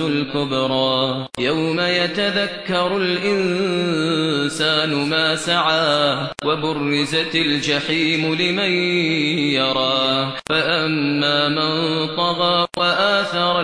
الكبرى. يوم يتذكر الإنسان ما سعى وبرزت الجحيم لمن يرى. فأما من طغى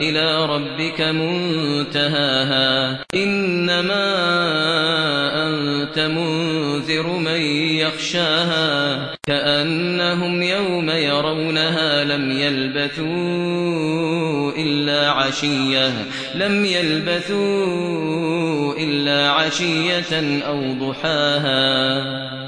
إلى ربك منتهاها. إنما أنت منذر من يخشاها. كأنهم يوم يرونها لم يلبثوا إلا عشية. لم يلبثوا إلا عشية أو ضحاها.